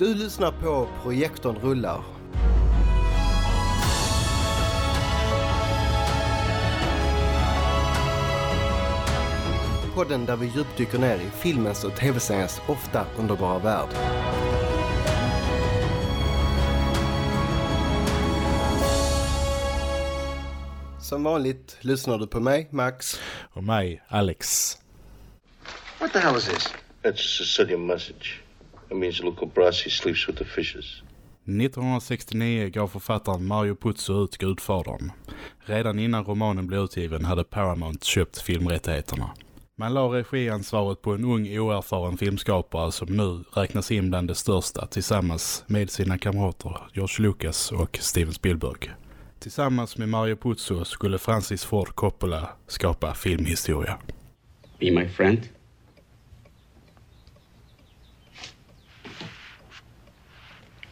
Du lyssnar på Projektorn rullar. Podden där vi djupdyker ner i filmens och tv-seriens ofta underbara värld. Som vanligt lyssnar du på mig, Max. Och mig, Alex. What the hell is this? That's a Sicilian message. It means Luca Brasi sleeps with the fishes. 1969 gav författaren Mario Puzo ut Gudfadern. Redan innan romanen blev utgiven hade Paramount köpt filmrättigheterna. Man la regiansvaret på en ung oerfaren filmskapare som nu räknas in bland de största tillsammans med sina kamrater George Lucas och Steven Spielberg. Tillsammans med Mario Puzo skulle Francis Ford Coppola skapa filmhistoria. Be my friend.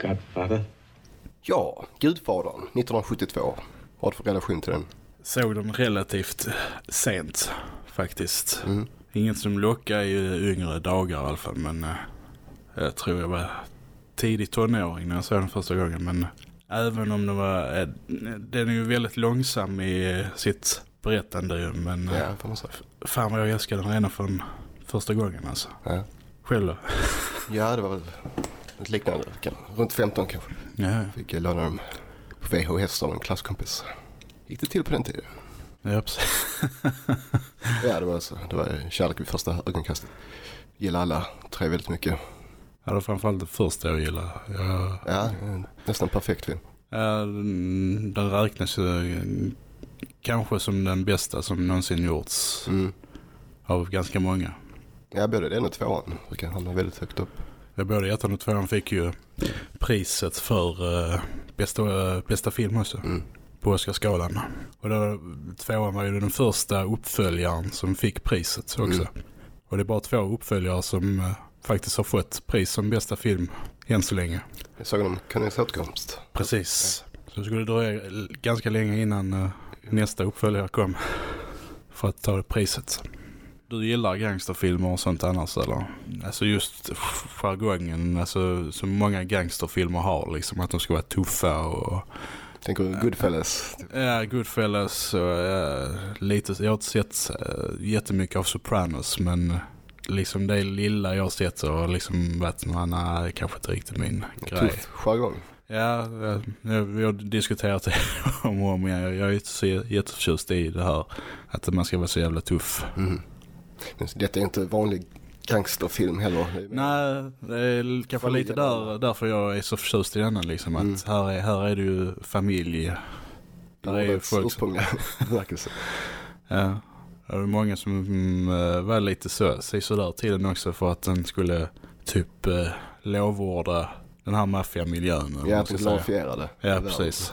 Godfather. Ja, Gudfadern 1972. Vad för relation till den? Såg den relativt sent faktiskt. Mm. Inget som lockar i yngre dagar i alla fall. Men eh, jag tror jag var tidig tonåring när jag såg den första gången. Men även om det var... Eh, den är ju väldigt långsam i eh, sitt berättande. Men eh, Ja, får man säga. fan vad jag älskade den redan från första gången alltså. Ja. Själv då? Ja, det var väl ett liknande. Runt 15 kanske. Ja, Fick jag låna dem på VHS av en klasskompis. Gick det till på den tiden? ja precis. Ja, det var, alltså, det var kärlek vid första ögonkastet. Gillar alla tre väldigt mycket. Ja, det var framförallt det första jag gillade. Jag, Ja, nästan perfekt film. Ja, den, den räknas ju eh, kanske som den bästa som någonsin gjorts Mm. av ganska många. Ja, både den och tvåan brukar hamna väldigt högt upp. Ja, Både ettan och tvåan fick ju priset för eh, bästa, eh, bästa film också Mm. på Oscarsgalan. Och då, tvåan var ju den första uppföljaren som fick priset också. Mm. Och det är bara två uppföljare som eh, faktiskt har fått pris som bästa film än så länge. Jag såg om Konungens återkomst. Precis. Så det skulle dröja ganska länge innan nästa uppföljare kom för att ta det priset. Du gillar gangsterfilmer och sånt annars eller? Alltså just jargongen, alltså som många gangsterfilmer har liksom att de ska vara tuffa och Tänker du Goodfellas? ja, Goodfellas och ja, lite, jag har inte sett äh, jättemycket av Sopranos men liksom det lilla jag har sett så har liksom varit, nej, kanske inte riktigt min grej. Tuff jargong. Ja, ja, ja, vi har diskuterat det om och om igen. Jag är inte så jätteförtjust i det här att man ska vara så jävla tuff. Mm. Detta är inte vanlig gangsterfilm heller. Det Nej, det är kanske lite där, därför jag är så förtjust i denna liksom. Att Mm. här, är, här är det ju familj. Där är ju folk som, ja, det är många som mm, eh, var lite så, sig sådär till den också för att den skulle typ eh, lovorda den här maffiamiljön. Ja, att ska de säga. glorifierade. Ja, precis.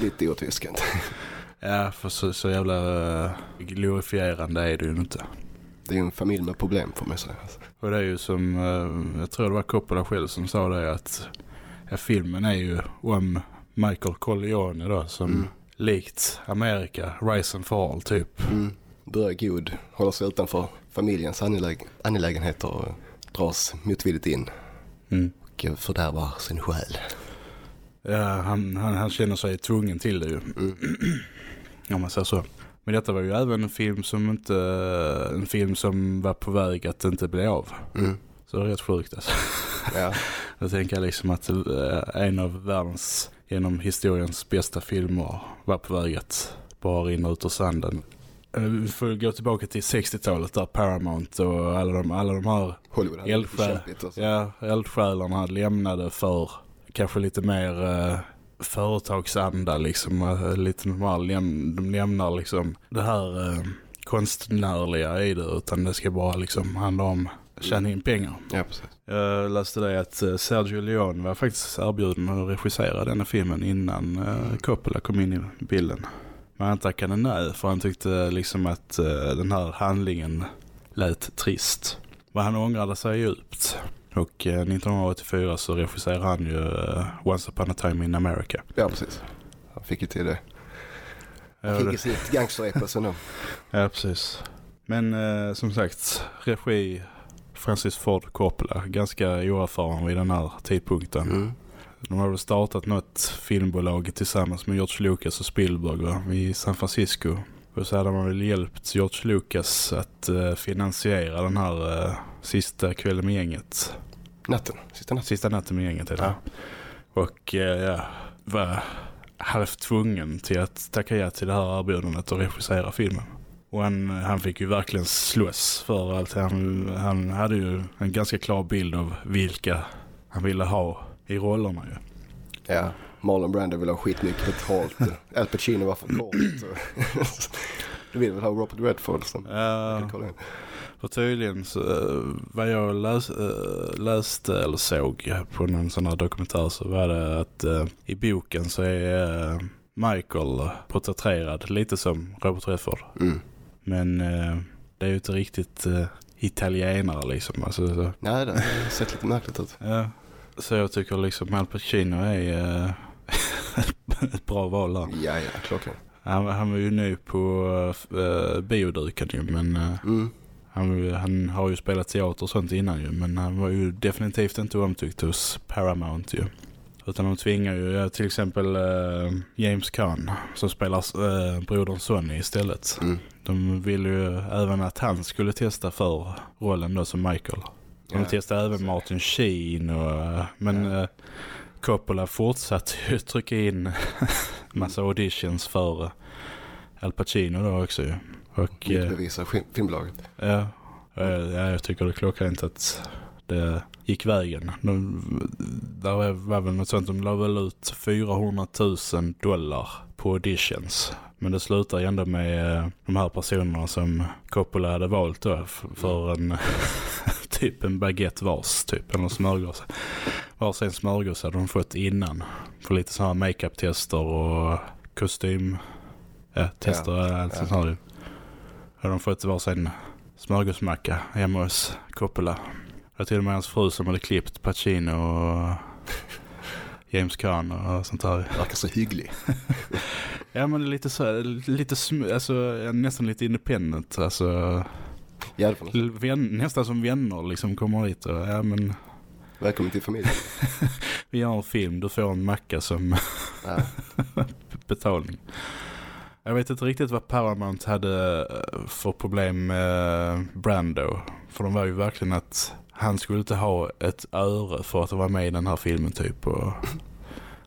Lite kanske. Ja, för så, så jävla eh, glorifierande är det ju inte. Det är en familj med problem får man säga. Och det är ju som, eh, jag tror det var Coppola själv som sa det att ja, filmen är ju om Michael Corleone då som Mm. likt Amerika, Rise and Fall typ. Mm. Börjar god, håller sig utanför familjens angeläg angelägenheter och dras motvilligt in Mm. och fördärvar sin själ. Ja, han, han, han känner sig tvungen till det ju. Mm. Om man säger så. Men detta var ju även en film som inte, en film som var på väg att inte bli av. Mm. Så det är rätt sjukt alltså. Ja. Jag tänker liksom att eh, en av världens, genom historiens bästa filmer var på väg att bara rinna ut ur sanden. Eh, Vi får gå tillbaka till 60-talet där Paramount och alla de, alla de här eldsjäl. Alltså. ja, eldsjälarna lämnade för kanske lite mer eh, företagsanda liksom. Eh, lite normal, de lämnar liksom det här eh, konstnärliga i det utan det ska bara liksom handla om tjäna in pengar. Ja, precis. Jag läste det att eh, Sergio Leone var faktiskt erbjuden att regissera denna filmen innan eh, Coppola kom in i bilden. Men han tackade nej för han tyckte liksom att den här handlingen lät trist. Men han ångrade sig djupt. Och eh, 1984 så regisserade han ju eh, Once upon a time in America. Ja, precis. Han fick ju till det. Han fick ju sitt gangsterepos ändå. Ja, precis. Men eh, som sagt, regi Francis Ford Coppola. Ganska oerfaren vid den här tidpunkten. Mm. De har väl startat något filmbolag tillsammans med George Lucas och Spielberg va? i San Francisco. Och så hade man väl hjälpt George Lucas att eh, finansiera den här eh, sista kvällen med gänget. Natten, sista natten. Sista natten med gänget. Ja. Och eh, ja, var halvt tvungen till att tacka ja till det här erbjudandet och regissera filmen. Och han, han fick ju verkligen slåss för allt. Han, han hade ju en ganska klar bild av vilka han ville ha i rollerna ju. Ja, Marlon Brando vill ha skitmycket betalt. Al Pacino var för kort. du vill väl ha Robert Redford som... In. För tydligen så, eh, vad jag läs, eh, läste eller såg på någon sån här dokumentär så var det att eh, i boken så är Michael porträtterad lite som Robert Redford. Mm. Men det är ju inte riktigt italienare liksom. Alltså, så, Nej, det har sett lite märkligt ut. ja. så jag tycker liksom Al Pacino är eh, ett bra val där. Ja, ja, klockan. Han, han var ju ny på uh, bioduken ju, men eh, Mm. Han, han har ju spelat teater och sånt innan ju. Men han var ju definitivt inte omtyckt hos Paramount ju. Utan de tvingar ju ja, till exempel eh, James Caan som spelar uh, brodern Sonny istället. Mm. De ville ju även att han skulle testa för rollen då som Michael. De Ja, testade även Martin Sheen och, men eh, Coppola fortsatte ju trycka in massa auditions för eh, Al Pacino då också ju. Och Vilket eh, filmbolaget. ja, ja, jag tycker det är klockrent att det gick vägen. De, där var väl något sånt, de la väl ut 400 000 dollar på auditions. Men det slutar ändå med eh, de här personerna som Coppola hade valt då för en typ en baguette vars typ, eller smörgås. Varsin smörgås hade de fått innan för lite sådana här makeup-tester och kostym ja, tester allt ja. sånt här. Hade de fått varsin smörgåsmacka hemma hos Coppola. Det var till och med hans fru som hade klippt Pacino och James Caan och sånt där. Verkar så hygglig. Ja men det är lite så lite sm- alltså nästan lite independent alltså Ja, vän, nästan som vänner liksom kommer hit och ja men Välkommen till familjen. vi gör en film, du får en macka som betalning. Jag vet inte riktigt vad Paramount hade eh, för problem med Brando. För de var ju verkligen att han skulle inte ha ett öre för att vara med i den här filmen typ. Och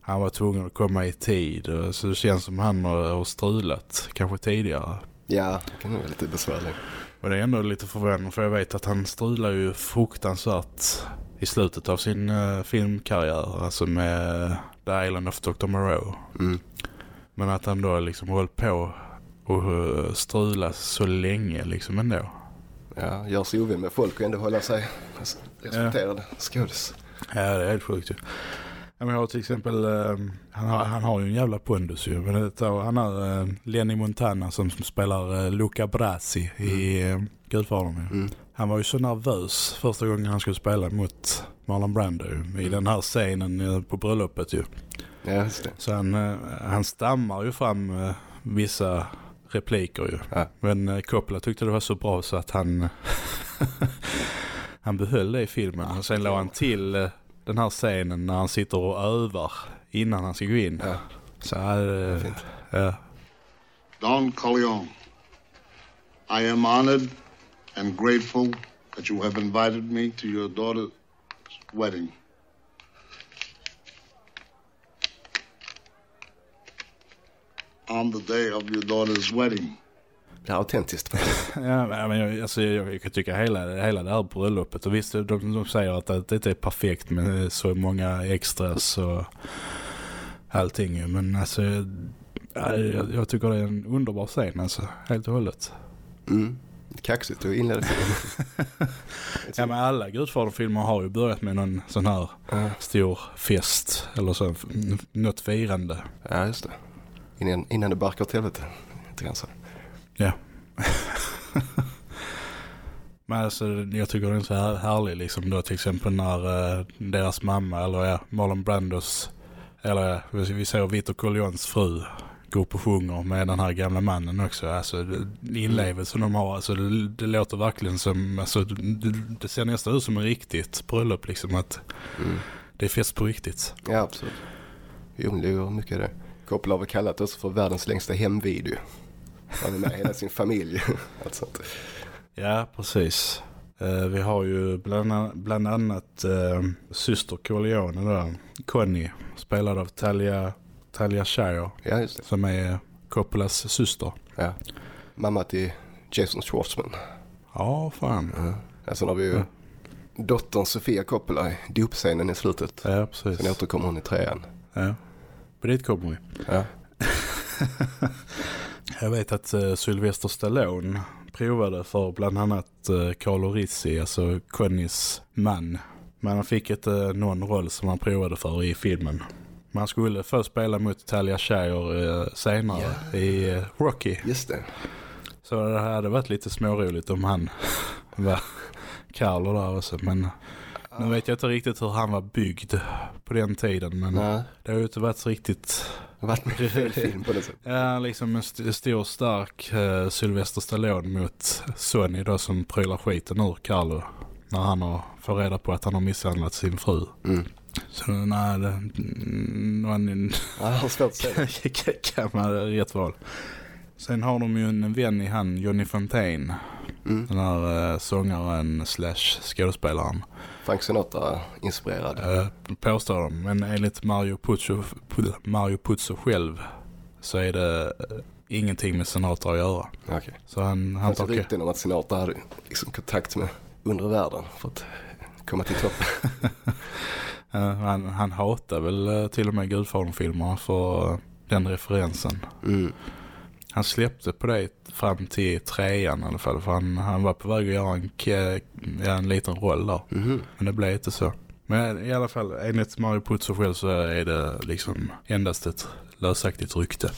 han var tvungen att komma i tid. Och så det känns som han har, strulat kanske tidigare. ja, det kan vara lite besvärligt. Och det är ändå lite förvånande för jag vet att han strular ju fruktansvärt i slutet av sin uh, filmkarriär. Alltså med The Island of Dr. Moreau. Mm. Men att han då liksom hållit på och uh, strula så länge liksom ändå. Ja, gör sig ovän med folk och ändå hålla sig respekterad skådis. Ja, det är helt sjukt ju. Ja, jag har till exempel, eh, han, har, han har ju en jävla pondus ju. Men det, han har eh, Lenny Montana som, som spelar eh, Luca Brasi i eh, Gudfadern ju. Mm. Han var ju så nervös första gången han skulle spela mot Marlon Brando i den här scenen eh, på bröllopet ju. Ja, just det. Så han, eh, han stammar ju fram eh, vissa repliker ju. Ja. Men eh, Coppola tyckte det var så bra så att han han behöll det i filmen. Och sen la han till den här scenen när han sitter och övar innan han ska gå in. Ja, Så fint. ja. Don Corleone, I am honored and grateful that you have invited me to your daughter's wedding. On the day of your daughter's wedding, Det är autentiskt. Ja, men jag, alltså, jag, jag kan tycka hela, hela det här bröllopet. Och visst, de, de säger att det inte är perfekt med så många extras och allting. Men alltså, ja, jag, jag tycker det är en underbar scen alltså, helt och hållet. Mm. Kaxigt att inleda filmen. Ja, men alla Gudfadern-filmer har ju börjat med någon sån här Ja. stor fest eller så, något firande. Ja, just det. Innan, innan det barkar åt helvete. Lite grann så. Ja. Men alltså, jag tycker den är så här härlig liksom då till exempel när eh, deras mamma eller ja, Marlon Brandos eller ja, vi vi säger Vito Corleones fru går upp och sjunger med den här gamla mannen också. Alltså inlevelsen de har, alltså det, det låter verkligen som, alltså det, det ser nästan ut som en riktigt bröllop liksom att Mm. det är fest på riktigt. Ja, absolut. Jo, det gör mycket det. Coppola har väl kallat också för världens längsta hemvideo. Han är med hela sin familj. alltså, Ja, precis. Eh, vi har ju bland, bland annat eh, syster Corleone där, Connie, spelad av Talia, Talia Shire, ja, som är Coppolas syster. Ja. Mamma till Jason Schwartzman. Ja, fan. Ja. Ja, sen har vi ju Ja. dottern Sofia Coppola i dopscenen i slutet. Ja, precis. Sen återkommer hon i trean. Ja. Men dit kommer vi. Ja. Jag vet att uh, Sylvester Stallone provade för bland annat uh, Carlo Rizzi, alltså Connies man. Men han fick inte uh, någon roll som han provade för i filmen. Man skulle först spela mot Talia Shire senare i uh, Rocky. Just det. Så det hade varit lite småroligt om han var Carlo där också. Men nu vet jag inte riktigt hur han var byggd på den tiden. Men Nej, det har ju inte varit riktigt det har varit fel film på det sättet. Ja, liksom en st stor stark uh, Sylvester Stallone mot Sonny då som prylar skiten ur Carlo när han har, får reda på att han har misshandlat sin fru. Mm. Så nej, det, mm, man, Ja, kan man rätt val. Sen har de ju en vän i han, Johnny Fontaine. Mm. Den här uh, sångaren slash skådespelaren. Frank Sinatra inspirerad. Uh, påstår de. Men enligt Mario Puzo, Mario Puzo själv så är det uh, ingenting med Sinatra att göra. Okej. Så han, Det han tar ju rykten om att Sinatra hade liksom kontakt med undre världen för att komma till toppen. Eh, han, han hatar väl eh, till och med Gudfadern-filmerna för eh, den referensen. Mm. Han släppte på det fram till trean i alla fall. För han, han var på väg att göra en, en liten roll där. Mhm. Men det blev inte så. Men i alla fall, enligt Mario Puzo själv så är det liksom endast ett lösaktigt rykte.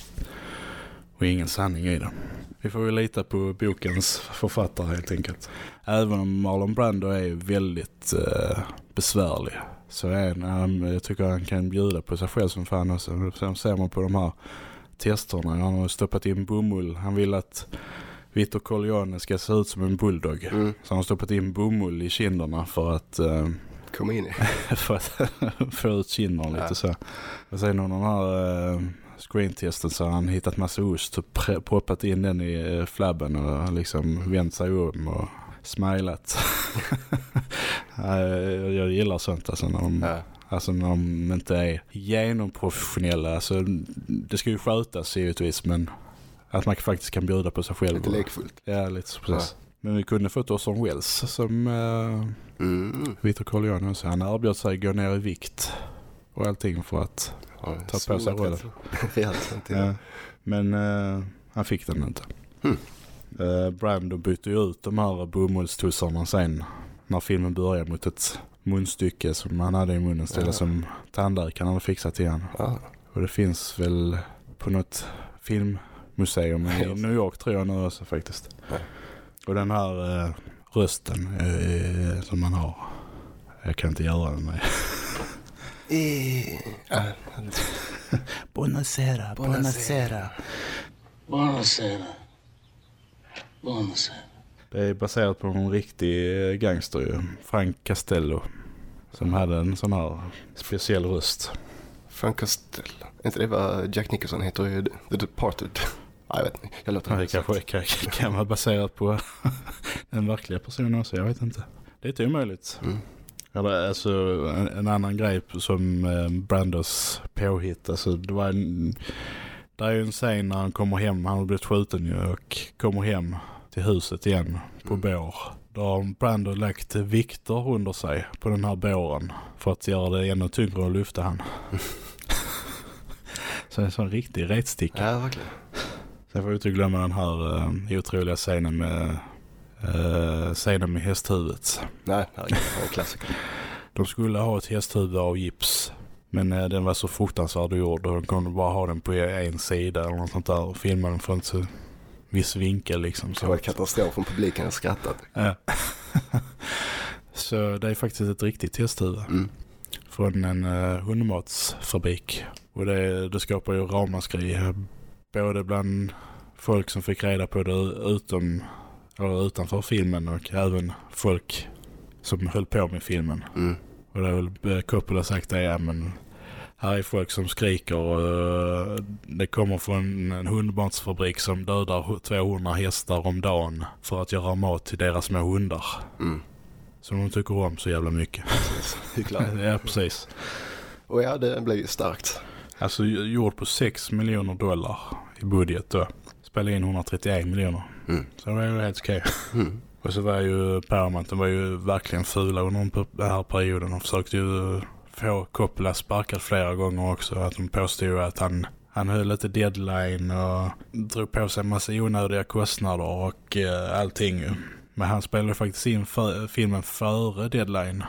Och ingen sanning i det. Vi får ju lita på bokens författare helt enkelt. Även om Marlon Brando är väldigt eh, besvärlig. Så är han, jag tycker han kan bjuda på sig själv som fan också. Sen ser man på de här testerna. Han har stoppat in bomull. Han vill att Vito Corleone ska se ut som en bulldog. Mm. Så han har stoppat in bomull i kinderna för att, eh, Kom in i. för att få ut kinderna lite Ja. så. Och sen under den här eh, screentesten så har han hittat massa ost och proppat in den i eh, flabben och liksom vänt sig om och smilat. Ja, jag, jag gillar sånt alltså när de, Ja. Alltså när de inte är genomprofessionella. Alltså, det ska ju skötas givetvis men att man faktiskt kan bjuda på sig själv. Lite lekfullt. Ja, lite så precis. Men vi kunde fått Orson Welles som uh, Mm. Vito Corleone också. Han erbjöd sig gå ner i vikt och allting för att Ja, Ta på sig rollen. Ja. Men eh, han fick den inte. Hmm. Eh, Brando bytte ju ut de här bomullstussarna sen när filmen började mot ett munstycke som han hade i munnen istället Ja. som tandläkaren hade fixat igen. Ja. Och det finns väl på något filmmuseum i. New York tror jag nu också faktiskt. Ja. Och den här eh, rösten eh, som man har. Jag kan inte göra den med. Buonasera, buonasera. Buonasera. Buonasera. Det är baserat på en riktig eh, gangster ju. Frank Castello. Som hade en sån här speciell röst. Frank Costello. inte det vad Jack Nicholson heter i The Departed? Ja, jag vet inte. Jag låter Det kanske kan, kan vara baserat på en verkliga person också, jag vet inte. Det är inte omöjligt. Mm. Eller, alltså, en, en annan grej som eh, Brandos påhitt. Alltså, det var en, det är ju en scen när han kommer hem, han har blivit skjuten ju och kommer hem till huset igen på Mm. bår. Då har Brando lagt vikter under sig på den här båren för att göra det ännu tyngre att lyfta han. Så en sån riktig retsticka. Ja, verkligen. Sen får vi inte glömma den här uh, otroliga scenen med uh, scenen med hästhuvudet. Nej, herregud. Det en klassiker. De skulle ha ett hästhuvud av gips. Men eh, den var så fruktansvärd gjord och de kunde bara ha den på en sida eller något sånt där och filma den från så viss vinkel liksom. Det Så, var en katastrof om publiken har skrattat. Ja. så det är faktiskt ett riktigt hästhuvud Mm. från en uh, hundmatsfabrik. Och det, det skapar ju ramaskri eh, både bland folk som fick reda på det utom, eller utanför filmen och även folk som höll på med filmen. Mm. Och det har väl eh, Coppola sagt det, ja men här är folk som skriker och eh, det kommer från en hundmatsfabrik som dödar 200 hästar om dagen för att göra mat till deras små hundar. Mm. Som de tycker om så jävla mycket. Ja, precis. Och ja, det blev ju starkt. Alltså gjord på 6 miljoner dollar i budget då. Spelade in 131 miljoner. Mm. Så det var ju helt okej. Mm. Och så var ju Paramount, de var ju verkligen fula under den här perioden. De försökte ju få Coppola sparkad flera gånger också. Att de påstod att han, han höll lite deadline och drog på sig en massa onödiga kostnader och eh, allting. Men han spelade faktiskt in för, filmen före deadline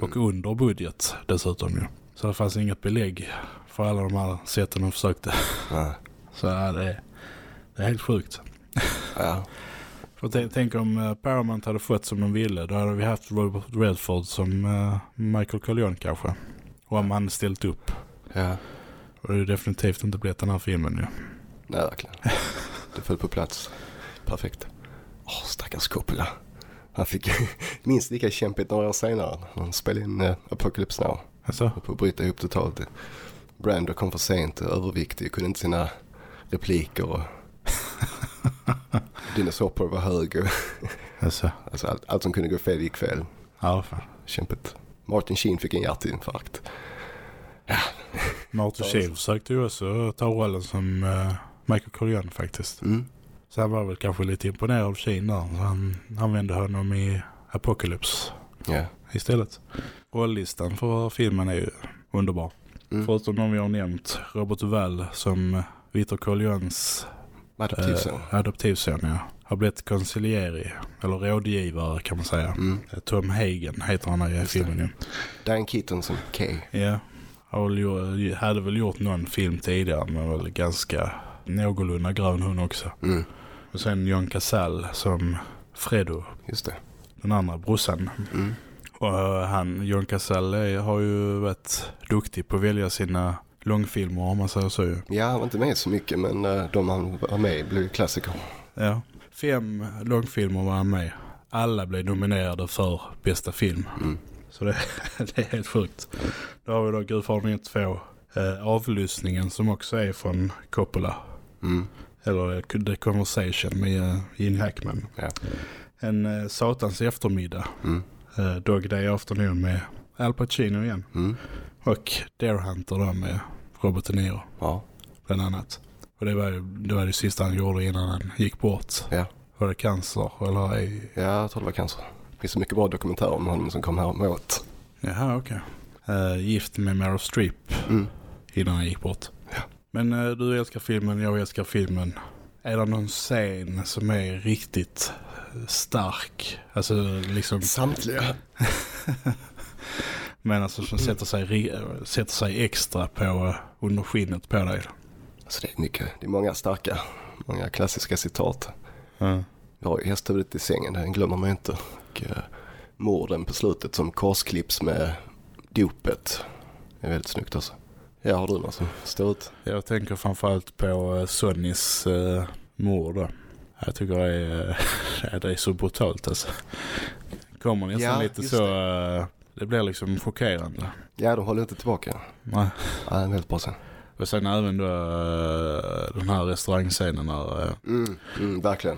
och under budget dessutom ju. Så det fanns inget belägg för alla de här sätten de försökte. Ja. Så ja, det, det är helt sjukt. ja. För tänk, om eh, Paramount hade fått som de ville. Då hade vi haft Robert Redford som eh, Michael Corleone kanske. Och om han ställt upp. Ja. Och det är definitivt inte blivit den här filmen ju. Nej, verkligen. Det föll på plats. Perfekt. Åh, stackars Coppola. Han fick minst lika kämpigt några år senare. Han spelade in uh, Apocalypse Now. Alltså, Och på att bryta ihop totalt. Brando kom för sent, överviktig, kunde inte sina repliker och Dennis Hopper var hög. Och, alltså. alltså allt, allt som kunde gå fel gick fel. Ja, fan. Kämpigt. Martin Sheen fick en hjärtinfarkt. Martin Sheen försökte ju också ta rollen som eh, Michael Corleone faktiskt. Mm. Så han var väl kanske lite imponerad av Sheen där. Så han använde honom i Apocalypse Ja. istället. Rolllistan för filmen är ju underbar. Mm. Förutom de vi har nämnt. Robert Duvall som Vitor Corleones Adoptivson. eh, adoptivson ja. Har blivit konsilieri, eller rådgivare kan man säga. Mm. Eh, Tom Hagen heter han i Just filmen ju. Dan Keaton som K. Ja. Har väl gjort, hade väl gjort någon film tidigare men väl ganska någorlunda grön hon också. Mm. Och sen John Casall som Fredo, Just det. den andra brorsan. Mm. Och eh, han, John Casall är, har ju varit duktig på att välja sina långfilmer om man säger så ju. Ja, han var inte med så mycket men eh, de han var med blev klassiker. Ja. Fem långfilmer var han med. Alla blev nominerade för bästa film. Mm. Så det, det är helt sjukt. Då har vi då Gudfadern 1 2. Eh, avlyssningen som också är från Coppola. Mm. Eller eh, The Conversation med eh, Gene Hackman. Ja. En eh, satans eftermiddag. Mm. Eh, Dog Day Afternoon med Al Pacino igen. Mm. Och Dare Hunter då med Robert De Niro Ja. bland annat. Och det var ju det, var det sista han gjorde innan han gick bort. Ja. Var det cancer eller ej? ja, jag tror det var cancer. Det finns så mycket bra dokumentärer om honom som kom här åt. Jaha, okej. Eh, gift med Meryl Streep Mm. innan han gick bort. Ja. Men eh, du älskar filmen, jag älskar filmen. Är det någon scen som är riktigt stark? Alltså liksom, Samtliga. men alltså som sätter sig, sätter sig extra på eh, under skinnet på dig. Alltså det är mycket. Det är många starka, många klassiska citat. Ja. Vi har ju hästhuvudet i sängen, den glömmer man ju inte. Och uh, morden på slutet som korsklipps med dopet. Det är väldigt snyggt också. Ja, har du något som står ut? Jag tänker framförallt på eh, Sonnys uh, mord då. Jag tycker det är, det är så brutalt alltså. Kommer nästan Ja, lite så, det. Det blir liksom chockerande. Ja, de håller inte tillbaka. Nej. Ja, en väldigt bra scen. Och sen även då eh, den här restaurangscenen där. eh, Mm, mm, verkligen.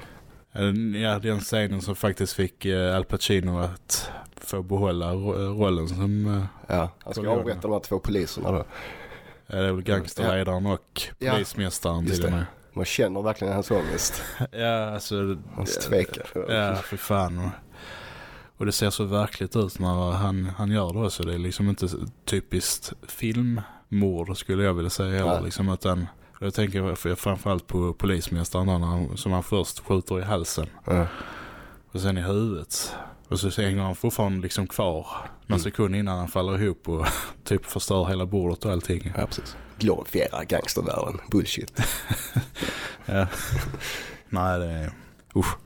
eh, Ja, den scenen som faktiskt fick Al Pacino att få behålla ro- rollen som Ja, han ska avrätta de här två poliserna då. eh, det är väl gangsterledaren och Ja, polismästaren just till och med. Man känner verkligen hans ångest. Ja, alltså... Hans tvekan. Ja, för fan. Och det ser så verkligt ut när han, han gör det också. Det är liksom inte typiskt filmmord skulle jag vilja säga. Nej. liksom att han, jag tänker framförallt på polismästaren han, som han först skjuter i halsen. Ja. Och sen i huvudet. Och så hänger han fortfarande liksom kvar någon Mm. sekund innan han faller ihop och typ förstör hela bordet och allting. ja, precis. Glorifiera gangstervärlden. Bullshit. Ja. Nej, det är... Usch.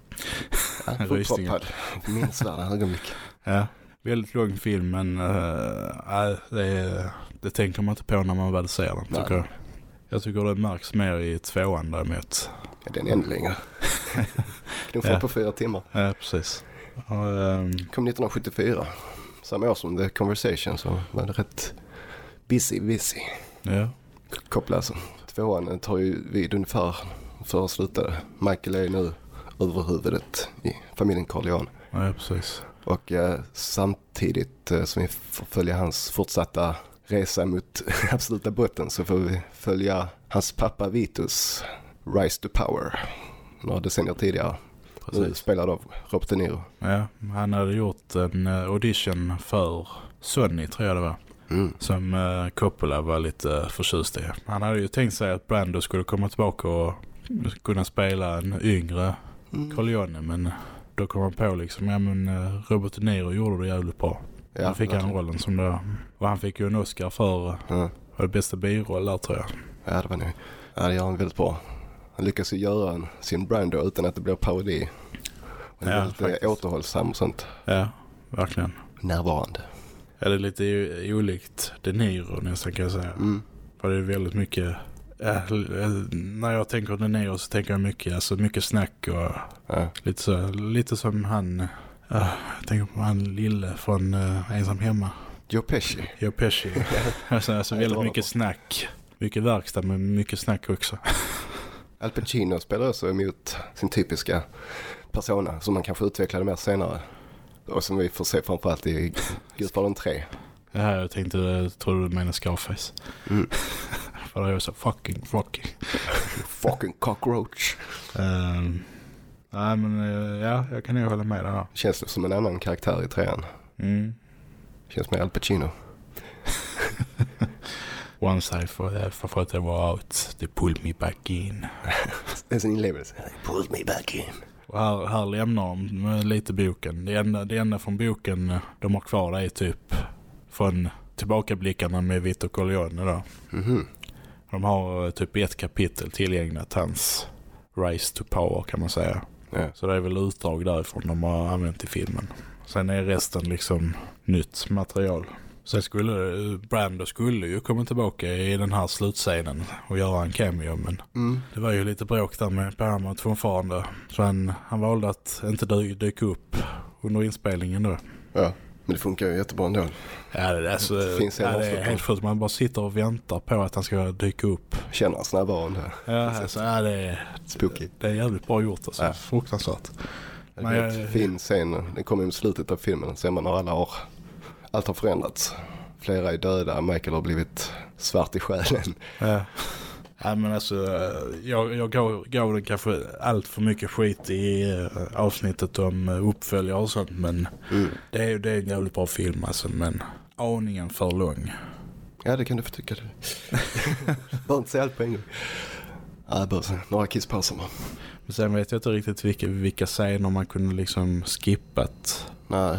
Ja, Rysningar. Minnesvärda ögonblick. Ja, väldigt lång film men uh, det, det tänker man inte på när man väl ser den tycker jag. Jag tycker det märks mer i tvåan däremot. Ja, den är ännu längre. Knuffar Ja. på fyra timmar. Ja, precis. Och, ehm, Kom 1974. Samma år som The Conversation så var det rätt busy, busy. ja, Koppla alltså. Tvåan tar ju vid ungefär för att sluta. Michael är nu överhuvudet i familjen Corleone. ja, precis. Och eh, samtidigt eh, som vi får följa hans fortsatta resa mot absoluta botten så får vi följa hans pappa Vitus Rise to Power. Några decennier tidigare. Nu precis. spelad av Robert De Niro. Ja, han hade gjort en eh, audition för Sony tror jag det var. Mm. Som eh, Coppola var lite förtjust i. Han hade ju tänkt sig att Brando skulle komma tillbaka och kunna spela en yngre Mm. Corleone. Men då kom han på liksom, ja men eh, Robert De Niro gjorde det jävligt bra. Ja, då fick han rollen som det. Och han fick ju en Oscar för eh, Ja. var det bästa biroll där tror jag. Ja, det var nog. Ja, det gör han väldigt bra. Han lyckas ju göra en, sin Brando utan att det blir parodi. Ja, är väldigt eh, faktiskt. återhållsam och sånt. Ja, verkligen. Närvarande. Ja, det är lite olikt De Niro nästan kan jag säga. Mm. För det är väldigt mycket... Ja, eh, när jag tänker De Niro så tänker jag mycket, alltså mycket snack och Ja. lite så, lite som han... ja, jag tänker på han lille från uh, Ensam Hemma. Joe Pesci. Joe Pesci. alltså, alltså väldigt mycket snack. Mycket verkstad men mycket snack också. Al Pacino spelar också emot sin typiska persona som man kanske utvecklade mer senare. Och som vi får se framförallt i Gudfadern 3. Det här jag tänkte, jag trodde du menade Scarface. Mm. För det är så fucking fucking. Fucking cockroach. Um, nej men eh, ja, jag kan ju hålla med där. Känns det som en annan karaktär i trean. Mm. Känns mer Al Pacino. Once I thought I was out, they pulled me back in. Det är sin inlevelse. They pulled me back in. Och här, här lämnar de lite boken. Det enda, det enda från boken eh, de har kvar är typ från tillbakablickarna med Vito Corleone då. Mhm. De har eh, typ ett kapitel tillgängligt hans Rise to Power kan man säga. Ja. Så det är väl utdrag därifrån de har använt i filmen. Sen är resten liksom nytt material. Sen skulle eh, Brando skulle ju komma tillbaka i den här slutscenen och göra en cameo men Mm. det var ju lite bråk där med Paramount fortfarande. Så han, han valde att inte dy dyka upp under inspelningen då. Ja. Men det funkar ju jättebra ändå. Ja, det, alltså, Det finns ja, det är helt sjukt. Man bara sitter och väntar på att han ska dyka upp. Känner hans närvaro där. Ja, alltså, ja, det, är, Spooky. det är jävligt bra gjort alltså. Ja. Fruktansvärt. Det är jag- en fin scen. Den kommer i slutet av filmen. Ser man när alla har... Allt har förändrats. Flera är döda. Michael har blivit svart i själen. Ja. Ja men alltså jag, jag gav, gav den kanske allt för mycket skit i eh, avsnittet om uh, uppföljare och sånt men Mm. det är, det är en jävligt bra film alltså men aningen för lång. Ja, det kan du få tycka. Behöver inte säga allt på en gång. Ja, jag behöver några kisspauser bara. Men sen vet jag inte riktigt vilka, vilka scener man kunde liksom skippat. Nej.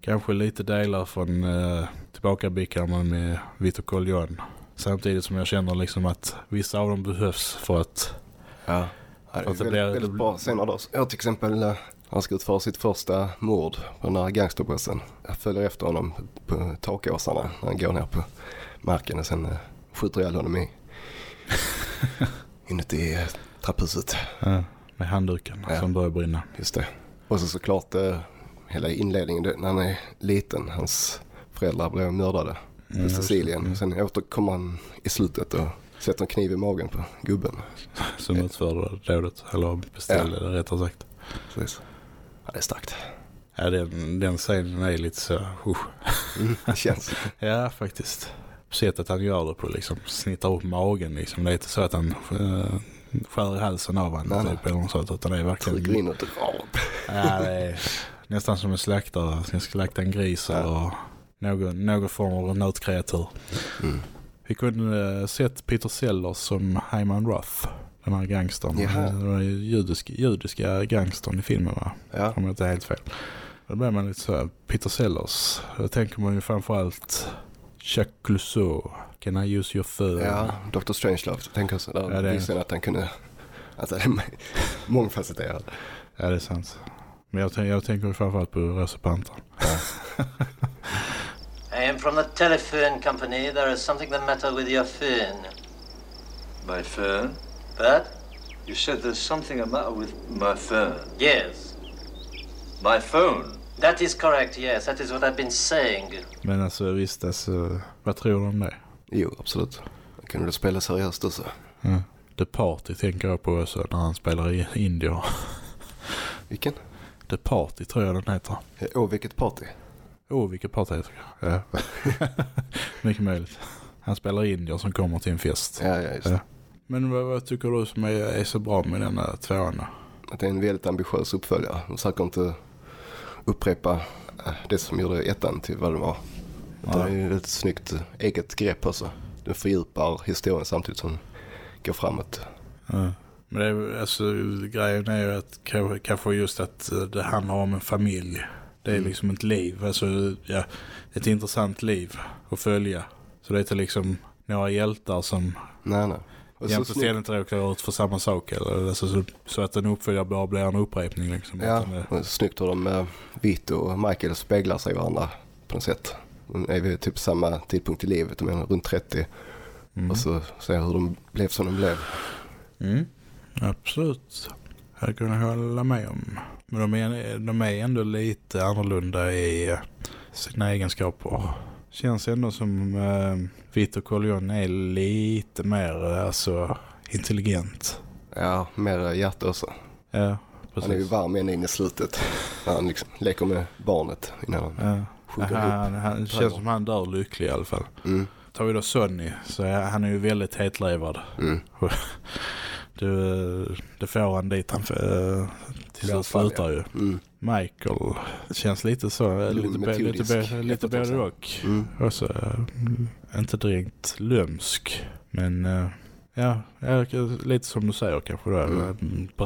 Kanske lite delar från uh, tillbakablickarna med Vito Corleone. Samtidigt som jag känner liksom att vissa av dem behövs för att Ja. ja det är att det väldigt, blir- väldigt bra scener då. Ja, till exempel eh, han ska utföra sitt första mord på den här gangsterbossen. Jag följer efter honom på takåsarna när han går ner på marken och sen uh, skjuter ihjäl honom i inuti uh, trapphuset. uh, med handduken Ja. som börjar brinna. Just det. Och så såklart hela inledningen när han är liten. Hans föräldrar blev mördade på Mm. Sicilien. Mm. Sen återkommer han i slutet och sätter en kniv i magen på gubben. Som utförde dådet, eller beställde det rättare sagt. Precis. Ja, det är starkt. Ja, den, den scenen är lite så, uh. Mm, det känns. Ja, faktiskt. Sättet han gör det på, liksom snittar upp magen liksom. Det är inte så att han uh, skär i halsen av honom typ, eller något sånt, utan det är Trycker verkligen... in och drar upp. Ja, det är nästan som en slaktare. Ska slakta en gris Ja. eller någon, någon form av nötkreatur. Mm. Vi kunde eh, sett Peter Sellers som Hyman Roth. Den här gangstern. Jaha. Det var ju judisk, judiska gangstern i filmen va? Ja. Om jag inte är helt fel. Då blir man lite så här, Peter Sellers. Då tänker man ju framförallt Jacques Clouseau. Can I use your phone? Ja, Dr. Strangelove. Tänker också där Ja, det är- att han kunde... Att han är mångfacetterad. Ja, det är sant. Men jag, jag tänker ju framförallt på Rosa Panther. I am from the telephone company. There is something the matter with your phone. My phone? That? You said there's something the matter with my phone. Yes. My phone? That is correct, yes. That is what I've been saying. Men alltså visst, alltså, vad tror du om det? Jo, absolut. Man kunde det spela seriöst också. Ja. The Party tänker jag på också när han spelar i Indier. Vilken? The Party tror jag den heter. Åh, vilket party. Åh, oh, vilket det? Ja. Mycket möjligt. Han spelar indier som kommer till en fest. Ja, ja. Ja. Men vad, vad tycker du som är, är så bra med den här tvåan? Att det är en väldigt ambitiös uppföljare. De försöker inte upprepa äh, det som gjorde ettan till vad det var. Det är ett snyggt äh, eget grepp också. Den fördjupar historien samtidigt som den går framåt. Ja. Men det är, alltså, grejen är ju att kanske, kanske just att eh, det handlar om en familj. Det är Mm. liksom ett liv. Alltså, ja, ett intressant liv att följa. Så det är inte liksom några hjältar som Nej, nej. Jämt och ständigt råkar ut för samma sak. Eller, alltså, så, så att en uppföljare bara blir en upprepning. Liksom. ja, det- snyggt hur de, äh, Vito och Michael speglar sig i varandra på något sätt. De är vid typ samma tidpunkt i livet, de är runt 30. Mm. Och så ser jag hur de blev som de blev. Mm. Absolut. Jag kunde hålla med om. Men de är, de är ändå lite annorlunda i eh, sina egenskaper. Känns ändå som uh, Vito Corleone är lite mer eh, alltså, intelligent. Ja, mer hjärta också. Ja, Han är ju precis. varm ända in i slutet. När han liksom leker med barnet innan han Ja. sjunker Han, ihop. han känns som han dör lycklig i alla fall. Mm, Tar vi då Sonny så han är ju väldigt hetlevad. mm. Du, det får han dit han till slut slutar ju. Mm, Michael känns lite så, lite, be, lite, be, lite både och. mm. Också, eh, inte direkt lömsk, men eh, ja, ja, lite som du säger kanske då, Mm. eh,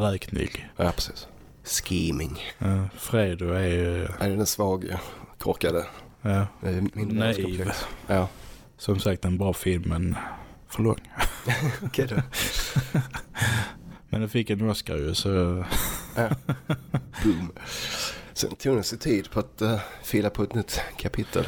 beräknig. Ja, precis. Scheming. Uh, Fredo är ju, Är det den svaga, korkade? ja, Det är Naiv. Ja. som sagt en bra film men för lång. Okej då. Men den fick en Oscar ju så Boom. Sen tog den sig tid på att uh, fila på ett nytt kapitel.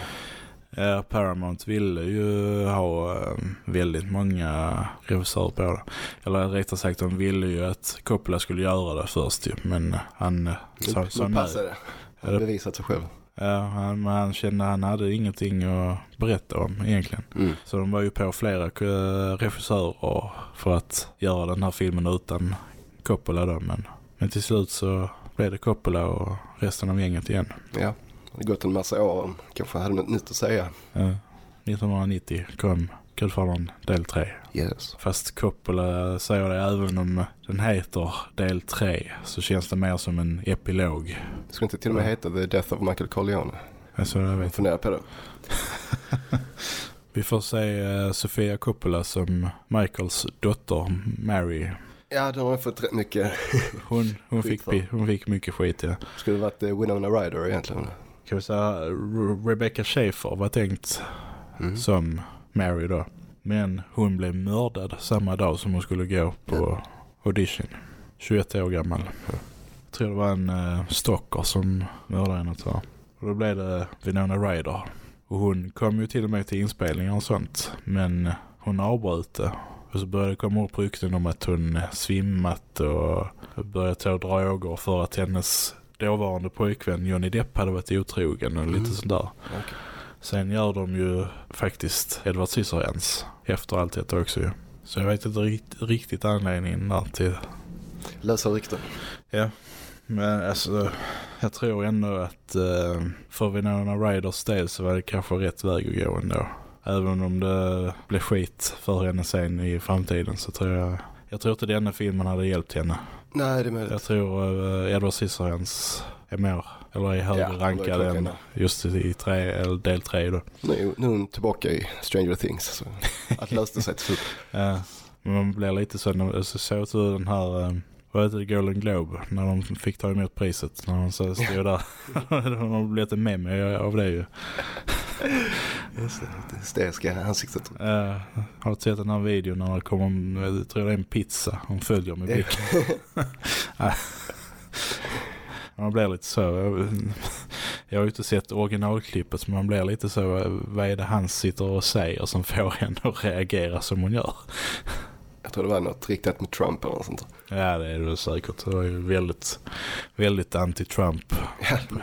Ja, Paramount ville ju ha eh, väldigt många regissörer på det. Eller rättare sagt, de ville ju att Coppola skulle göra det först ju. Men han eh, sa, sa nej. passade det. Han har bevisat sig själv. Ja, han, men han kände att han hade ingenting att berätta om egentligen. Mm. Så de var ju på flera eh, regissörer för att göra den här filmen utan Coppola då. Men, men till slut så blev det Coppola och resten av gänget igen. Ja. Det har gått en massa år. Kanske hade något nytt att säga. Ja, 1990 kom Gudfadern del 3. Yes. Fast Coppola säger det även om den heter del 3 så känns det mer som en epilog. Det skulle inte till och med heta The Death of Michael Corleone. Alltså jag vet. funderar på det. Vi får se eh, Sofia Coppola som Michaels dotter Mary. Ja, de har fått rätt mycket. Hon, hon, fick, hon fick mycket skit ja. Skulle varit uh, Winona Ryder egentligen. Kan vi säga Re- Rebecca Schaefer var tänkt Mm. som Mary då. Men hon blev mördad samma dag som hon skulle gå på audition. 21 år gammal. Jag tror det var en uh, stalker som mördade henne tror jag. Och då blev det Winona Ryder. Och hon kom ju till och med till inspelningar och sånt. Men hon avbröt det. Och så började det komma upp rykten om att hon eh, svimmat och började ta droger för att hennes dåvarande pojkvän Johnny Depp hade varit otrogen och lite Mm. sådär. Okej. Sen gör de ju faktiskt Edward Scissorhands efter allt detta också ju. Så jag vet inte rikt, riktigt anledningen där till. Lösa rykten. Ja, men alltså jag tror ändå att eh, för Winona Ryders del så var det kanske rätt väg att gå ändå. Även om det blev skit för henne sen i framtiden så tror jag jag tror inte denna filmen hade hjälpt henne. Nej, det är möjligt. Jag tror uh, Edward Scissorhands är mer, eller är högre Ja, rankad än just i tre, eller del tre då. Nu, nu är hon tillbaka i Stranger Things. Så att löste sig till slut. Ja, men man blir lite så, så såg du den här, eh, vad heter det, Golden Globe, när de fick ta emot priset, när de så stod där. de har blivit en meme av det ju. Just det, det hysteriska ansiktet. Uh, har du sett den här videon när det kommer, jag tror det är en pizza, hon följer med blicken. Man blir lite så. Jag, jag har ju inte sett originalklippet men man blir lite så. Vad är det han sitter och säger som får henne att reagera som hon gör? Jag tror det var något riktat mot Trump eller något sånt. Ja, det är det säkert. Det var ju väldigt, väldigt anti-Trump.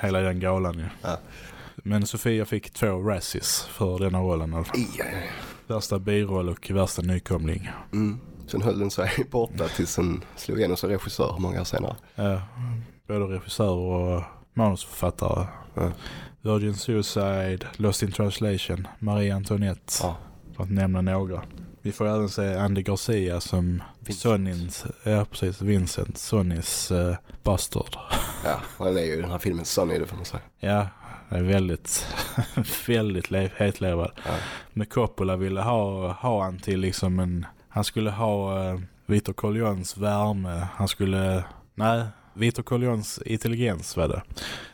Hela den galan ju. Ja. Men Sofia fick två Razzies för denna rollen ja, ja. Värsta biroll och värsta nykomling. Mm. Sen höll den sig borta tills den slog igenom som regissör många år senare. Ja, både regissör och manusförfattare. Ja. Virgin Suicide, Lost in Translation, Marie Antoinette. Ja. För att nämna några. Vi får även se Andy Garcia som Vincent. Sonnins, ja precis, Vincent, Sonnys uh, bastard. Ja, han är ju den här filmen Sonny, det får man säga. Ja, det är väldigt, väldigt le- hetlevad. Ja. Men Coppola ville ha, ha han till liksom en, han skulle ha uh, Vitor Corleones värme, han skulle, nej, Vitor Corleones intelligens var det.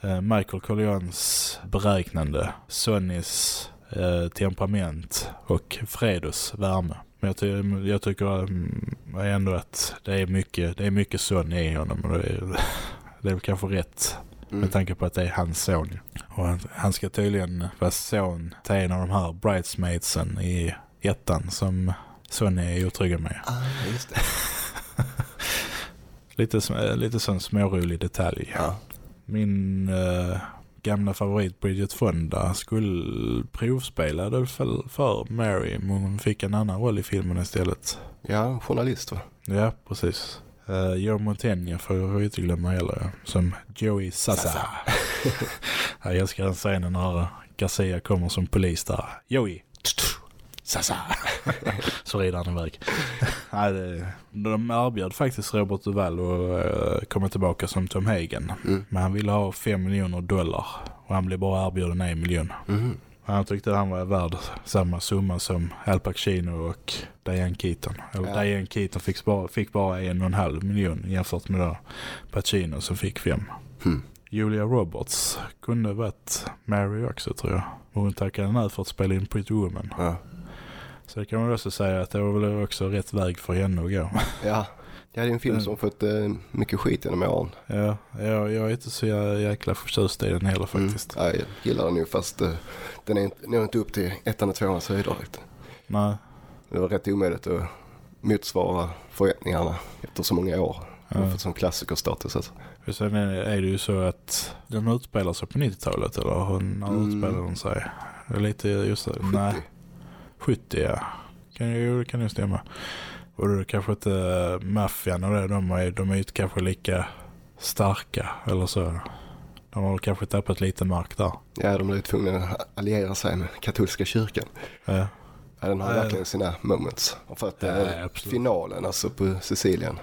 Eh, Michael Corleones beräknande, Sonnys eh, temperament och Fredos värme. Men jag, ty jag tycker mm, ändå att det är mycket, det är mycket son i honom och det är, det är väl kanske rätt Mm. med tanke på att det är hans son. Och han, han ska tydligen vara son till en av de här bridesmaidsen i ettan som Sonny är otrygga med. Ah, just det. Lite, lite sån smårolig detalj. Ja. Min eh, gamla favorit Bridget Fonda skulle provspela för, för Mary men hon fick en annan roll i filmen istället. ja, journalist va? Ja, precis. Uh, Joe Montaigne får jag inte glömma heller. Som Joey Sassa. jag älskar den scenen när Garcia kommer som polis där. Joey. Sassa. Så rider han iväg. Nej, det, de erbjöd faktiskt Robert Duvall att uh, komma tillbaka som Tom Hagen. Mm. Men han ville ha 5 miljoner dollar. Och han blev bara erbjuden en miljon. Mhm. Han tyckte han var värd samma summa som Al Pacino och Diane Keaton. Eller Ja. Diane Keaton fick bara, fick bara en och en halv miljon jämfört med då Pacino som fick fem. Hmm. Julia Roberts kunde varit Mary också tror jag. Hon tackade nej för att spela in Pretty Woman. Ja. Så det kan man också säga att det var väl också rätt väg för henne att gå. ja, det är en film som fått eh, mycket skit genom åren. ja, jag, jag är inte så jä- jäkla förtjust i den heller faktiskt. Mm. Ja, jag gillar den ju fast eh, den är inte, når inte upp till ettan och tvåans höjder. riktigt. Nej, Det var rätt omöjligt att motsvara förväntningarna efter så många år. Den har Ja. fått sån klassikerstatus alltså. Och sen är det ju så att den utspelar sig på 90-talet eller hur- när Mm. utspelar den sig? Lite just det. Nej, 70 ja. Kan ju, kan ju stämma. Och då är det kanske inte maffian och det, de är, de är ju inte kanske lika starka eller så. De har kanske tappat lite mark där. Ja, de blev tvungna att alliera sig med katolska kyrkan. Ja, Ja, den har Ja. verkligen sina moments. Och för att Ja, eh, finalen alltså på Sicilien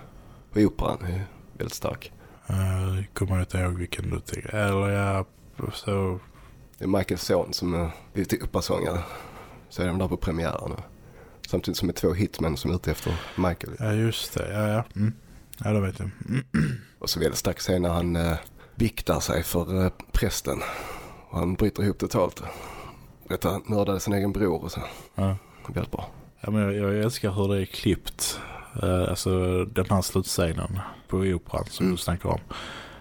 och operan är väldigt stark. uh, kommer inte ihåg vilken du tycker. Eller ja, så Det är Michaels son som är lite operasångare. Så är de där på premiären. Samtidigt som är två hitmen som är ute efter Michael. Ja, just det. Ja, ja. Mm. Ja, det vet jag. Och så väldigt strax senare han eh, biktar sig för eh, prästen. Och han bryter ihop totalt. Rättare mördade sin egen bror och så. Ja. Väldigt bra. Ja, men jag, jag älskar hur det är klippt. Uh, alltså den här slutscenen på operan som Mm. du snackar om.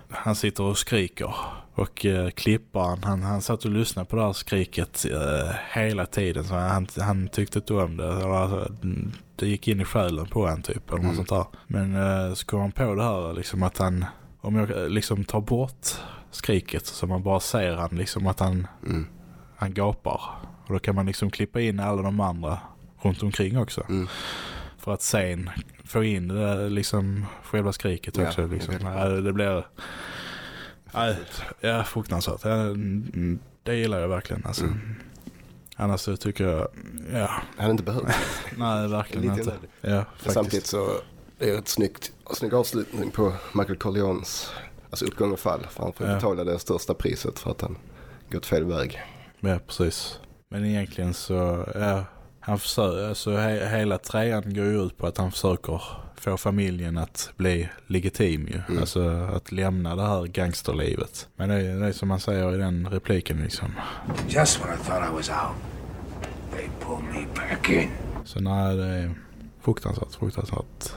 Han sitter och skriker. Och uh, klipparen, han, han satt och lyssnade på det här skriket eh, hela tiden. Så han, han tyckte inte om det. Alltså, det gick in i själen på han typ. Eller något Mm. sånt där. Men uh, så kom han på det här liksom att han, om jag eh, liksom tar bort skriket så man bara ser han liksom att han, Mm. han gapar. Och då kan man liksom klippa in alla de andra runt omkring också. Mm. För att sen få in det där, liksom själva skriket Ja, också. Liksom. väldigt Ja, det blir... Nej, ja, fruktansvärt. Ja, mm, det gillar jag verkligen. Alltså. Mm. Annars så tycker jag... Ja, Han hade inte behövt. nej verkligen inte. Ja. Samtidigt så är det ett snyggt, snygg avslutning på Michael Corleones alltså uppgång och fall. För han får Ja. betala det största priset för att han gått fel väg. Ja, precis. Men egentligen så, ja, han försöker, alltså he, hela trean går ju ut på att han försöker få familjen att bli legitim ju. Mm. Alltså att lämna det här gangsterlivet. Men det är, det är som man säger i den repliken liksom. Just when I thought I was out, they pulled me back in. Så nej, det är fruktansvärt, fruktansvärt.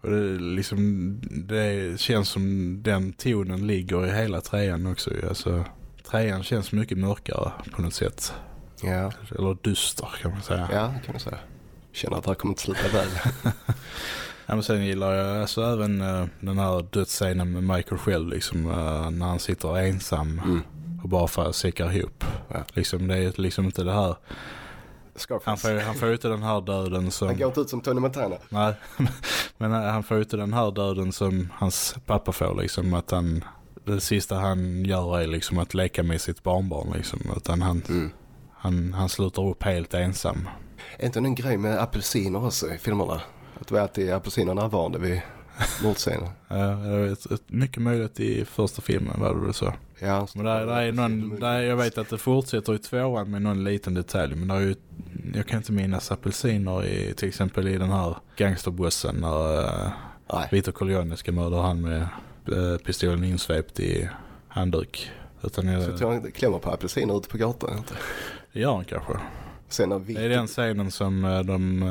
Och det, liksom, det känns som den tonen ligger i hela trean också. ju. Alltså, trean känns mycket mörkare på något sätt. Ja, Eller dyster kan man säga. ja kan man säga. Känner att det här kommer inte sluta väl. Ja, men sen gillar jag alltså även uh, den här dödsscenen med Michael själv liksom uh, när han sitter ensam Mm. och bara för säckar ihop. Ja. Liksom, det är liksom inte det här. Scarface. Han får, han får inte den här döden som... Han går inte ut som Tony Montana. Nej, men han får inte den här döden som hans pappa får liksom. Att han, det sista han gör är liksom att leka med sitt barnbarn liksom. Utan han, Mm. Han, han slutar upp helt ensam. Är inte en grej med apelsiner också i filmerna? Att det var alltid apelsiner närvarande vid mordscenen. Ja, mycket möjligt i första filmen var det väl så. Ja, Men där, där är någon, där, jag vet att det fortsätter i tvåan med någon liten detalj. Men där är ju, jag kan inte minnas apelsiner i till exempel i den här gangsterbussen när uh. Vito Corleone ska mörda han med uh, pistolen insvept i handduk. Utan Så jag jag, tror han klämmer på apelsiner ute på gatan. Inte? Det gör han kanske. Sen när Det vi är den scenen som uh, de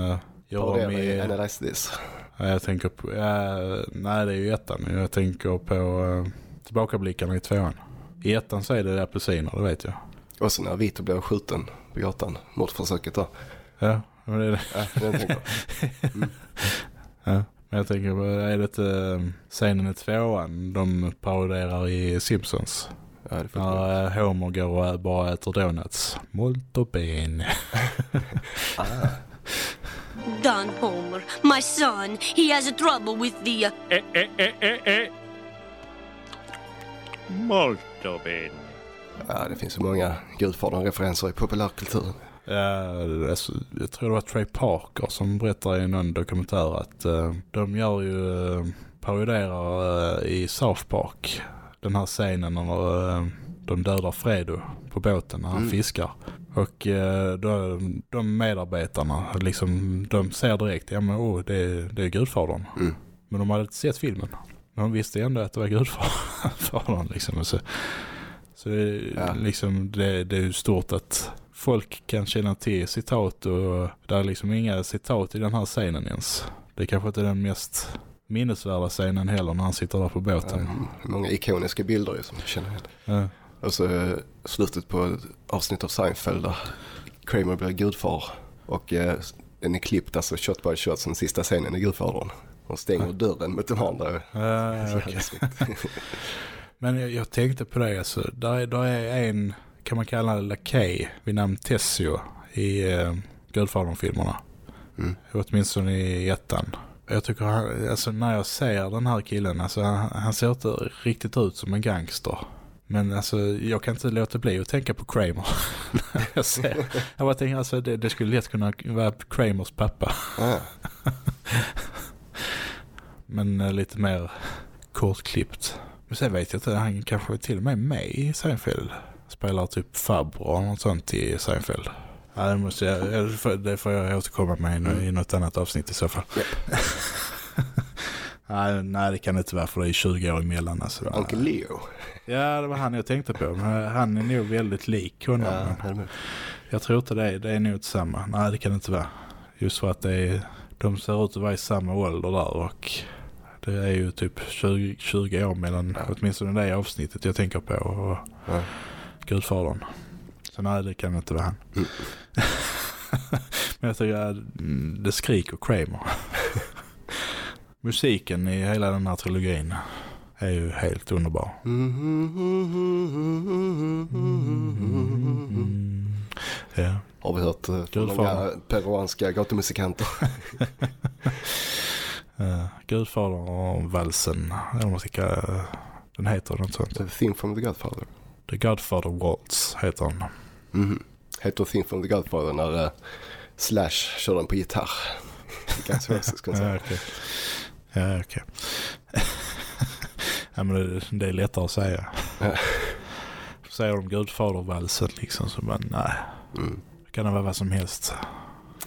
gör i i... Analyze This. Ja, jag tänker på... Ja, nej, det är ju ettan. Jag tänker på uh, tillbakablickarna i tvåan. I ettan så är det apelsiner, det vet jag. Och sen när Vito blev skjuten på gatan. Mordförsöket då. Ja, men det är det. Ja, tänker jag. Ja. Men jag tänker, på, är det inte eh, scenen i tvåan de paroderar i Simpsons? Ja, det eh, Homer går och bara äter donuts. Molto bene. Don Homer, my son, he has a trouble with the. Uh, Molto bene. Ja, det finns ju många Gudfadern-referenser i populärkulturen. Ja, alltså, jag tror det var Trey Parker som berättar i någon dokumentär att eh, de gör ju eh, paroderar eh, i South Park den här scenen när eh, de dödar Fredo på båten när han Mm. fiskar. Och eh, då, de medarbetarna, liksom, de ser direkt, ja men oh, det, det är Gudfadern. Mm. Men de hade inte sett filmen. Men de visste ändå att det var Gudfadern liksom. Så, så det, Ja. liksom, det, det är ju stort att folk kan känna till citat och det är liksom inga citat i den här scenen ens. Det är kanske inte den mest minnesvärda scenen heller när han sitter där på båten. Mm, många ikoniska bilder ju som jag känner igen. Ja. Och så eh, slutet på avsnitt av Seinfeld där Kramer blir gudfar. Och eh, den är klippt alltså shot by shot som sista scenen i Gudfadern. Och stänger dörren mot de andra. Ja, snyggt. Men jag, jag tänkte på det alltså. Där, är- där är en, kan man kalla det lakej vid namn Tessio i eh, Gudfadern-filmerna. Mm. Åtminstone i ettan. Jag tycker han, alltså när jag ser den här killen, alltså han, han ser inte riktigt ut som en gangster. Men alltså jag kan inte låta bli att tänka på Kramer. jag ser. Jag bara tänker alltså det, det skulle lätt kunna vara Kramers pappa. Men eh, lite mer kortklippt. Men sen vet jag inte, han kanske är till och med med i Seinfeld. Spelar typ Fabro och något sånt i Seinfeld. Ja, det, måste jag, ja, det får- jag återkomma med i, nå- i något annat avsnitt i så fall. nej, nej, det kan det inte vara för det är 20 år emellan. Alltså. Uncle Leo. Ja, det var han jag tänkte på. Men han är nog väldigt lik honom. Ja, jag tror inte det. Det är nog inte samma. Nej, det kan det inte vara. Just för att det är, de ser ut att vara i samma ålder där och det är ju typ 20, 20 år mellan åtminstone det avsnittet jag tänker på och Ja. Gudfadern. Så nej, det kan inte vara han. Mm. Men jag tycker att mm, det skriker Kramer. Musiken i hela den här trilogin är ju helt underbar. Ja. Har vi hört eh, många peruanska gatumusikanter. Uh, Gudfadern och valsen, eller vad man ska kalla den heter något sånt. The Theme from the Godfather. The Godfather Waltz heter den. Mhm. Heter Theme from the Godfather när eh, Slash kör den på gitarr. N' Roses konsert. Ja, okej. Ja, okej. ja, men det, det är lättare att säga. Säger de Gudfadervalsen liksom så bara nej. Mm. Det kan det vara vad som helst.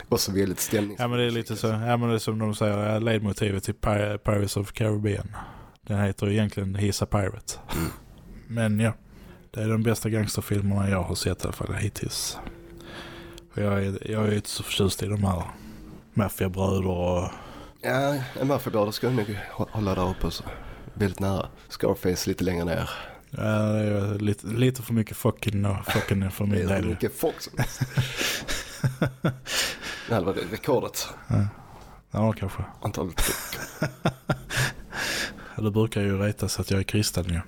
Och så väldigt stämnings. Ja men det är lite så. Ja men det är som de säger. ja, Ledmotivet till Pir- Pirates of Caribbean. Den heter egentligen He's a Pirate. Mm. Men ja. Det är de bästa gangsterfilmerna jag har sett i alla fall hittills. Och jag är, jag är inte så förtjust i de här maffiabröder och... Ja, en maffiabröder ska jag nog hå- hålla där uppe så. Väldigt nära. Scarface lite längre ner. Ja, det är lite, lite för mycket fucking och fucking för Det min är hur del. mycket folk som. Det hade varit rekordet. Ja, kanske. Antalet tryck. Det brukar ju retas att jag är kristen ju.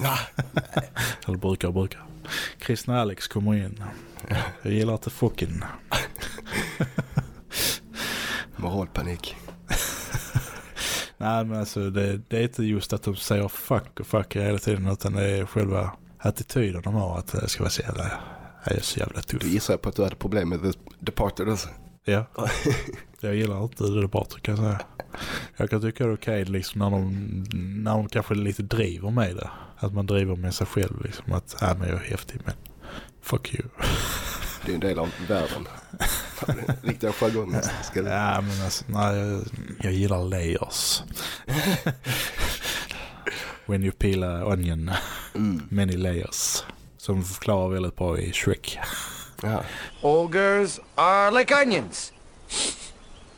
Nej. Eller brukar och brukar. Kristna Alex kommer in. Jag gillar inte fucking. Moralpanik. Nej men alltså det, det är inte just att de säger fuck och fuck hela tiden utan det är själva attityden de har att det ska vara så jävla, jag är så jävla tuff. Du gissar på att du hade problem med The Departed alltså. Ja. Jag gillar inte det bara kan jag säga. Jag kan tycka det är okej liksom när de, när de kanske lite driver med det. Att man driver med sig själv liksom. Att, ja men jag är häftig men fuck you. Det är en del av världen. Riktiga det... Ja men alltså, nej, jag, jag gillar layers. When you peel a onion, many layers. Som förklarar väldigt bra i Shrek. Ja. Ogres are like onions.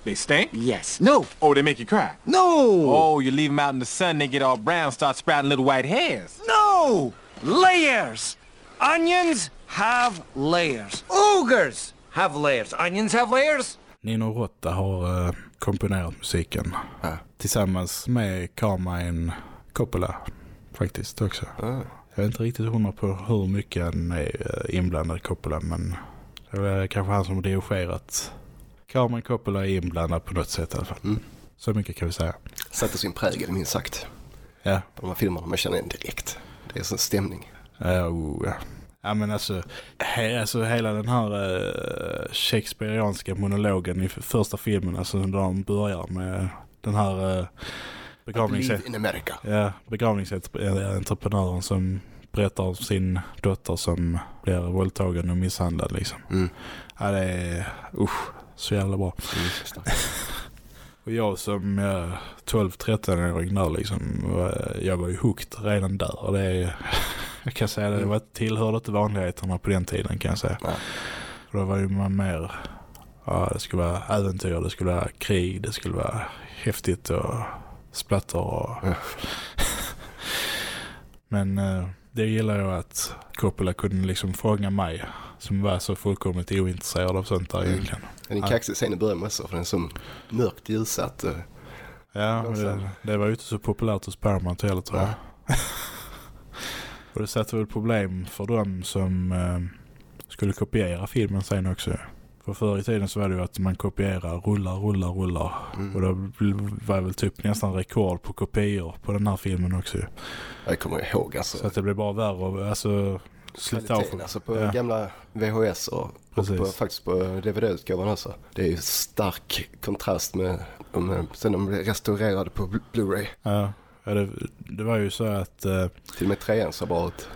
They stink? Yes. No. Oh, they make you cry? No. Oh, you leave them out in the sun, they get all brown, start sprouting little white hairs. No. Layers. Onions have layers. Ogres have layers. Onions have layers. Nino Rotta har eh, komponerat musiken. Ja. Tillsammans med Carmine Coppola faktiskt också. Ah. Jag är inte riktigt hundra på hur mycket han är eh, inblandad i Coppola men det är kanske han som har dirigerat. Carmine Coppola är inblandad på något sätt i alla fall. Mm. Så mycket kan vi säga. Satte sin prägel minst sagt. Ja, På de här filmerna man känner igen direkt. Det är sån stämning. Oh, ja. ja men alltså, he, alltså hela den här uh, Shakespeareanska monologen i första filmen, alltså när de börjar med den här begravnings Believe in America. ja, begravningsentreprenören som berättar om sin dotter som blir våldtagen och misshandlad liksom. Mm. Ja, det är usch, så jävla bra. Och jag som uh, 12-13-åring där liksom, uh, jag var ju hooked redan där. Och det är, jag kan säga det, det var, tillhörde inte vanligheterna på den tiden kan jag säga. Nej. Och då var ju man mer, ja det skulle vara äventyr, det skulle vara krig, det skulle vara häftigt och splatter och... Ja. Men uh, det gillar jag att Coppola kunde liksom fånga mig som var så fullkomligt ointresserad av sånt där Mm. egentligen. Det är en kaxig scen i början med så, för den är så mörkt ljusat. eh, Ja, det, det var ju inte så populärt hos Paramount heller tror jag. Och det satte väl problem för dem som eh, skulle kopiera filmen sen också. För förr i tiden så var det ju att man kopierar rullar, rullar, rullar. Mm. Och det var väl typ nästan rekord på kopior på den här filmen också. Jag kommer ihåg alltså. Så att det blev bara värre alltså. Kvaliteten, alltså på Ja. gamla VHS och, och på, faktiskt på DVD-utgåvan också. Det är ju stark kontrast med om, eh, sen de blev restaurerade på Blu- Blu-ray. Ja, ja det, det var ju så att eh, Till och med trean såg bra ut.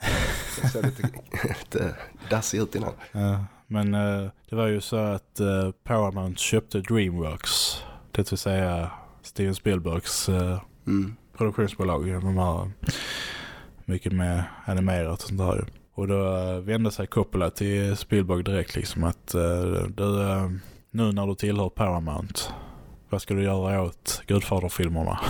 Det såg lite, lite dassig ut innan. Ja, men eh, det var ju så att eh, Paramount köpte Dreamworks. Det vill säga Steven Spielbergs eh, Mm. produktionsbolag. De har mycket med animerat och sånt där. ju. Och då eh, vände sig Coppola till Spielberg direkt liksom att eh, du, eh, nu när du tillhör Paramount, vad ska du göra åt Gudfaderfilmerna?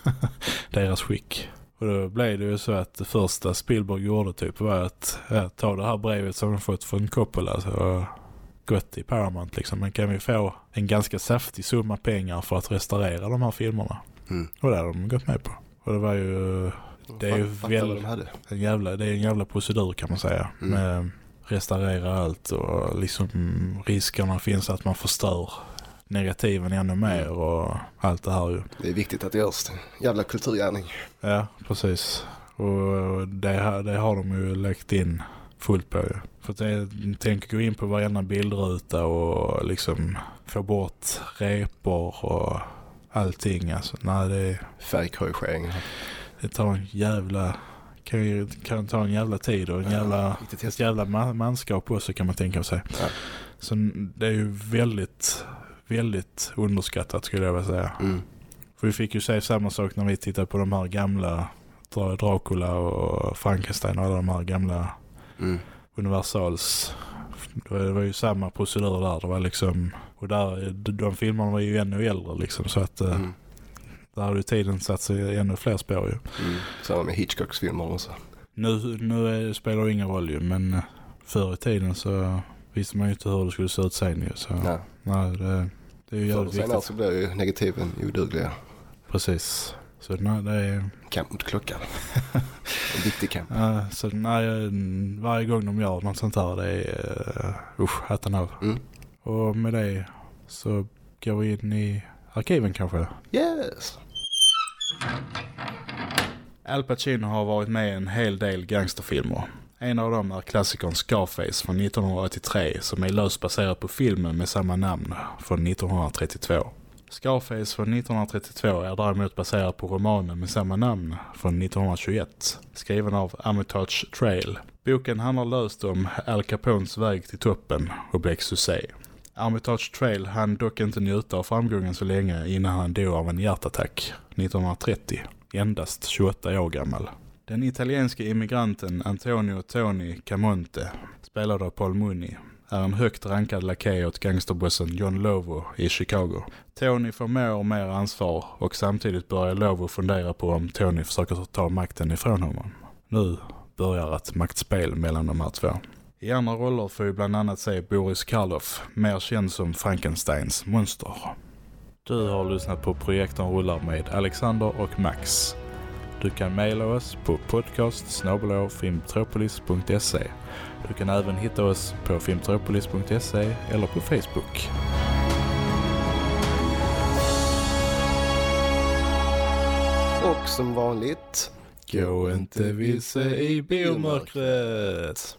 Deras skick. Och då blev det ju så att det första Spielberg gjorde typ var att ja, ta det här brevet som de fått från Coppola och gått till Paramount liksom. Men kan vi få en ganska saftig summa pengar för att restaurera de här filmerna? Mm. Och det har de gått med på. Och det var ju, det är ju väl- de en jävla, det är en jävla procedur kan man säga. Mm. Med restaurera allt och liksom riskerna finns att man förstör negativen ännu mer och allt det här ju. Det är viktigt att det görs. Jävla kulturgärning. Ja, precis. Och det, det har de ju lagt in fullt på ju. För att det, tänk gå in på varenda bildruta och liksom få bort repor och allting. Alltså, nej, det, Färgkorrigering. det tar en jävla... Kan, ju, kan ta en jävla tid och en Ja, jävla, riktigt ett jävla ma- manskap också kan man tänka sig. Ja. Så det är ju väldigt, väldigt underskattat skulle jag vilja säga. Mm. För vi fick ju se samma sak när vi tittade på de här gamla Dra- Dracula och Frankenstein och alla de här gamla Mm. Universals. Det var ju samma procedur där. Det var liksom, och där, de filmerna var ju ännu äldre liksom så att eh, Mm. där hade ju tiden satt sig ännu fler spår ju. Mm. Samma med Hitchcocks filmer också. Nu, nu spelar det ingen roll ju men eh, förr i tiden så visste man ju inte hur det skulle se ut sen ju. Så. Nej. Nej, det, det är ju Förr jävligt viktigt. så blir ju negativen odugliga. Precis. Så nej, det är... Kamp mot klockan. en viktig kamp. Uh, så nej, varje gång de gör något sånt här, det är... Uh, usch, hatten av. Mm. Och med det så går vi in i arkiven kanske. Yes! Al Pacino har varit med i en hel del gangsterfilmer. En av dem är klassikern Scarface från 1983 som är löst baserad på filmen med samma namn från 1932. Scarface från 1932 är däremot baserad på romanen med samma namn från 1921, skriven av Armitage Trail. Boken handlar löst om Al Capones väg till toppen och blev succé. Armitage Trail hann dock inte njuta av framgången så länge innan han dog av en hjärtattack 1930, endast 28 år gammal. Den italienska immigranten Antonio Tony Camonte, spelad av Paul Mooney, är en högt rankad lakej åt gangsterbossen John Lovo i Chicago. Tony får mer och mer ansvar och samtidigt börjar Lovo fundera på om Tony försöker ta makten ifrån honom. Nu börjar ett maktspel mellan de här två. I andra roller får vi bland annat se Boris Karloff, mer känd som Frankensteins monster. Du har lyssnat på Projektorn rullar med Alexander och Max. Du kan mejla oss på podcast filmtropolis.se. Du kan även hitta oss på filmtropolis.se eller på Facebook. Och som vanligt, Gå inte vilse i biomörkret!